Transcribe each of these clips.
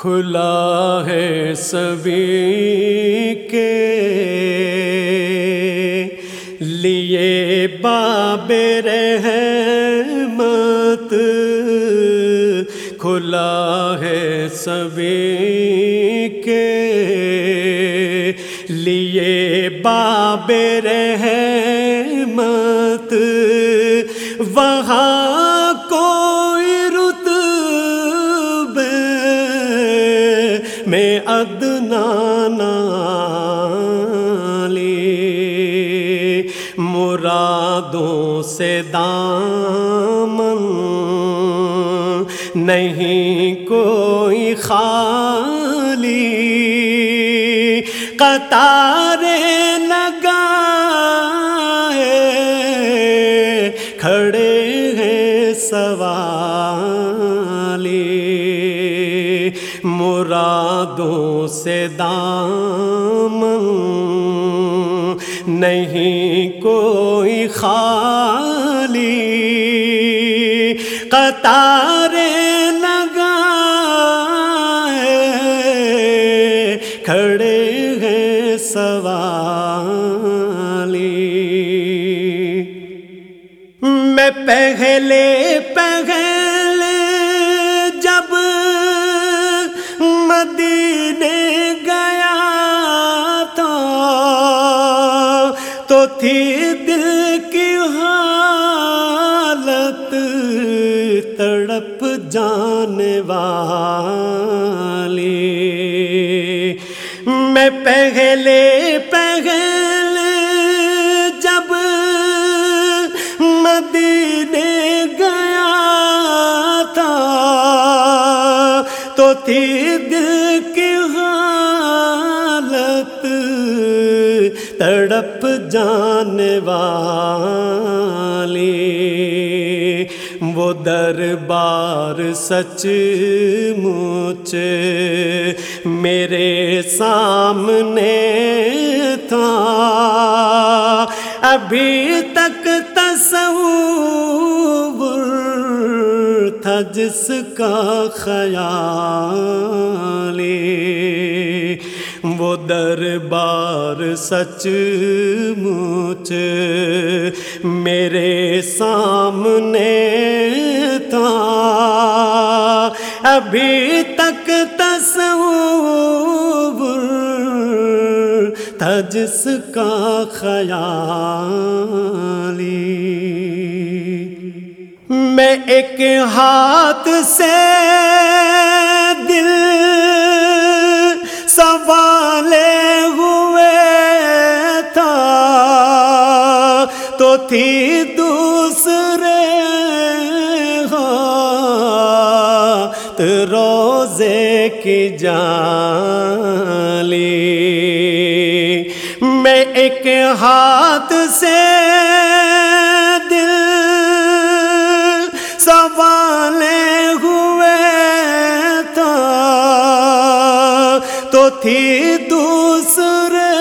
کھلا ہے سبھی کے لیے باب رحمت۔ کھلا ہے سبھی کے لیے باب رحمت۔ وہاں مرادوں سے دامن نہیں کوئی خالی قطار لگا کھڑے ہیں سوالی مرادوں سے دامن نہیں کوئی خالی قطار لگا کھڑے ہیں سوالی۔ میں پہلے پہلے جب مدینے گیا تو تھی مدینے گیا تھا تو تھی دل کی حالت تڑپ جانے والی۔ وہ دربار سچ مچ میرے سامنے تھا۔ ابھی تک تصور تھا جس کا خیالی وہ دربار سچ مچ میرے سامنے تھا۔ ابھی جس کا خیالی میں ایک ہاتھ سے دل سوالے ہوئے تھا، تو تھی دوسرے ہاتھ روزے کی جالی ہاتھ سے دل سوالے ہوئے تھا تو تھی دوسرے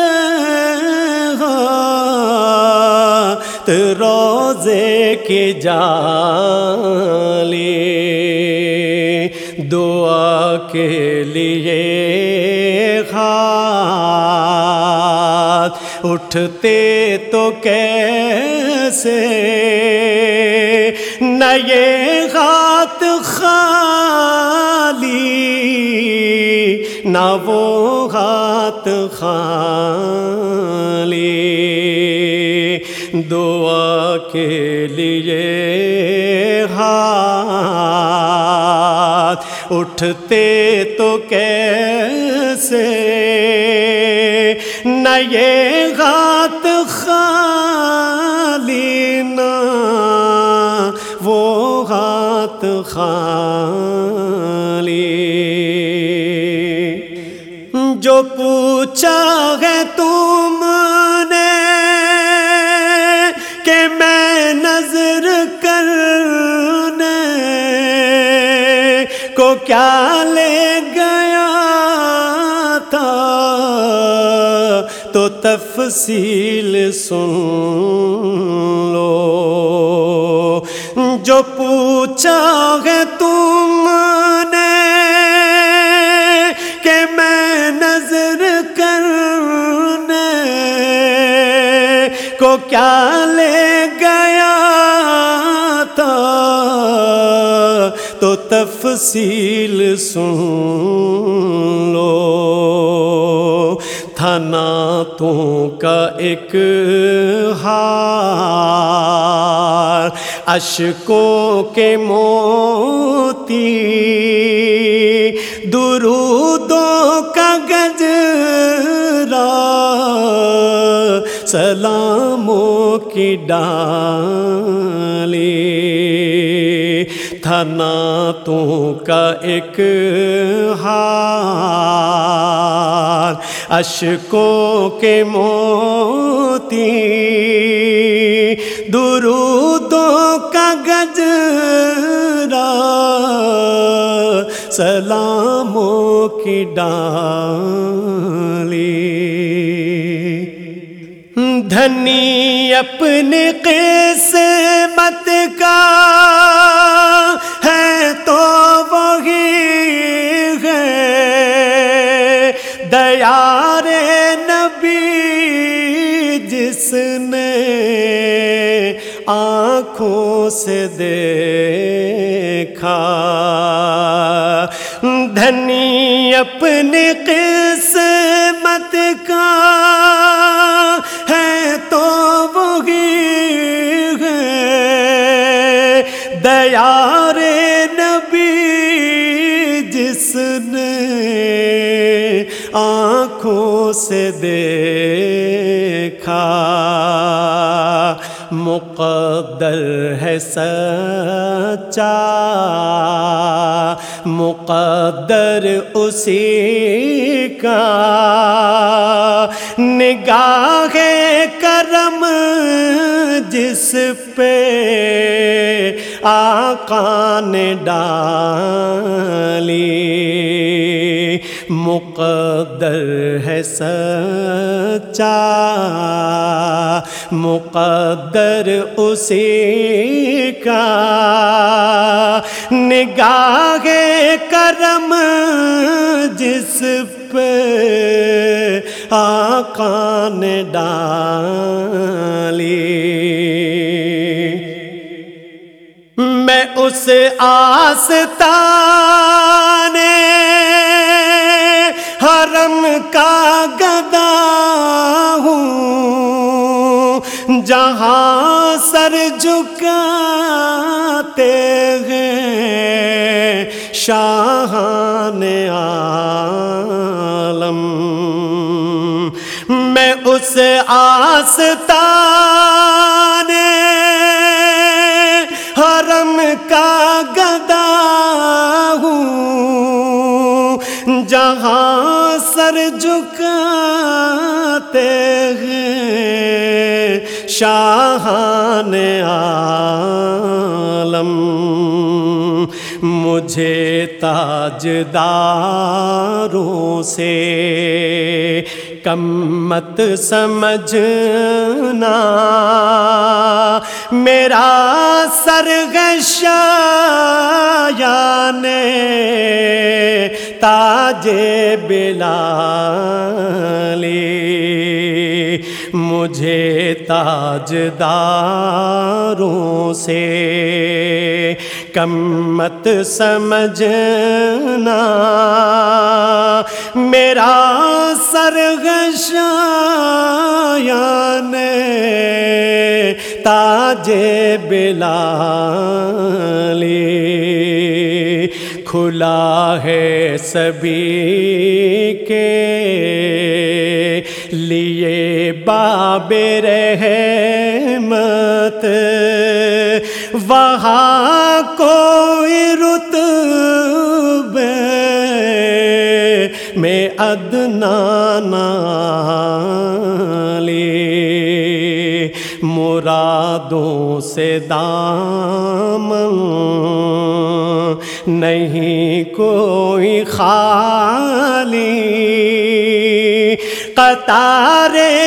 ہاتھ روزے کی جالی دعا کے لیے ہاتھ اٹھتے تو کیسے؟ نہ یہ ہاتھ خالی، نہ وہ ہاتھ خالی۔ دعا کے لیے ہاتھ اٹھتے تو کیسے؟ نہ یہ ہاتھ خالی نہ وہ ہاتھ خالی۔ جو پوچھا ہے تم نے کہ میں نظر کرنے کو کیا لے گیا تو تفصیل سن لو۔ جو پوچھا ہے تم نے کہ میں نظر کرنے کو کیا لے گیا تھا؟ تو تفصیل سن لو۔ تھا کا ایک ہار اشکوں کے موتی درودوں کا گجرا سلاموں کی ڈالی۔ تھا ناتوں کا ایک ہار۔ اشکوں کے موتی درودوں کا گجرا۔ سلاموں کی ڈالی۔ دھنی اپنے قسمت کا ہے تو وہی ہے۔ دیار نبی جس نے آنکھوں سے دیکھا۔ دھنی اپنی قسمت دیار نبی جس نے آنکھوں سے دیکھا، مقدر ہے سچا، مقدر اسی کا۔ نگاہ کرم جس پہ آقا نے ڈالی۔ مقدر ہے سچا۔ مقدر اسی کا۔ نگاہ کرم جس پہ آقا نے ڈالی۔ میں اس آستان حرم کا گدا ہوں، جہاں سر جھکاتے ہیں شاہان عالم۔ میں اس آستان سر جھکاتے ہیں شاہان عالم۔ مجھے تاجداروں سے کم مت سمجھنا۔ میرا سرگشا نے تاج بلالی مجھے تاجداروں سے کم مت سمجھنا۔ میرا سرگشا نے تاج بلالی۔ کھلا ہے سبھی کے لیے باب رحمت۔ وہاں کوئی رتبے میں ادنا نالی مرادوں سے دامن نہیں کوئی خالی قطارے